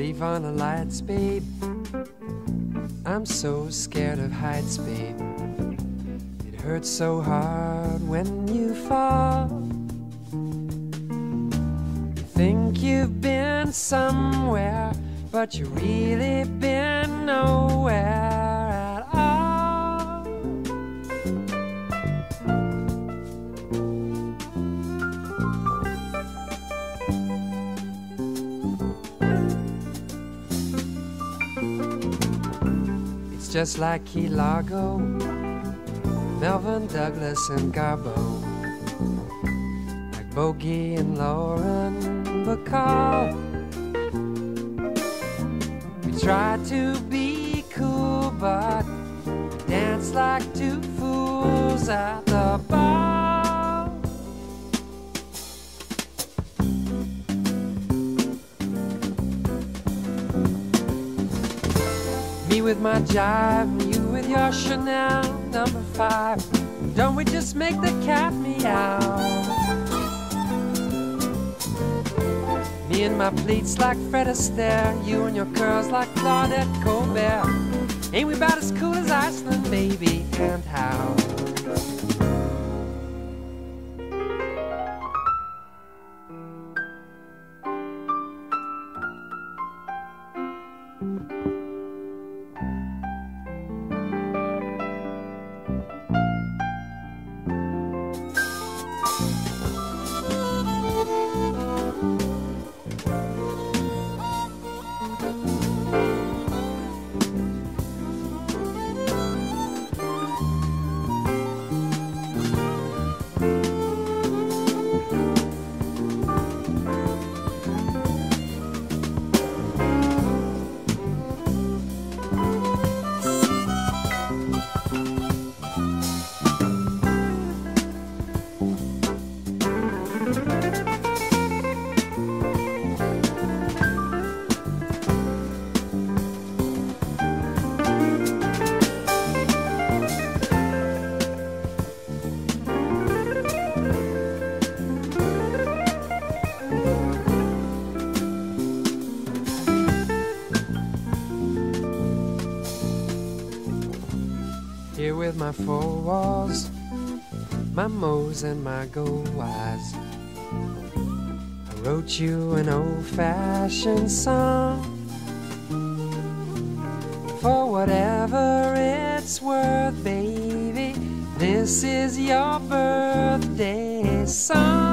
Leave on the lights, babe. I'm so scared of heights, babe. Hurts so hard when you fall. You think you've been somewhere, but you really been nowhere at all. It's just like Key Largo, Melvyn Douglas and Garbo, like Bogey and Lauren Bacall. We try to be cool, but dance like two fools at the bar. Me with my jive, you with your Chanel number five. Don't we just make the cat meow? Me and my pleats like Fred Astaire, you and your curls like Claudette Colbert. Ain't we about as cool as Iceland, baby? And how? Here with my four walls, my mows and my go eyes. I wrote you an old fashioned song. For whatever it's worth, baby, this is your birthday song.